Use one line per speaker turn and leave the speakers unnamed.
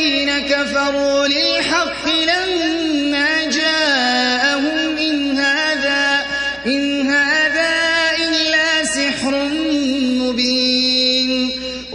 الذين كفروا للحق لما جاءهم إن هذا, إن هذا إلا سحر مبين.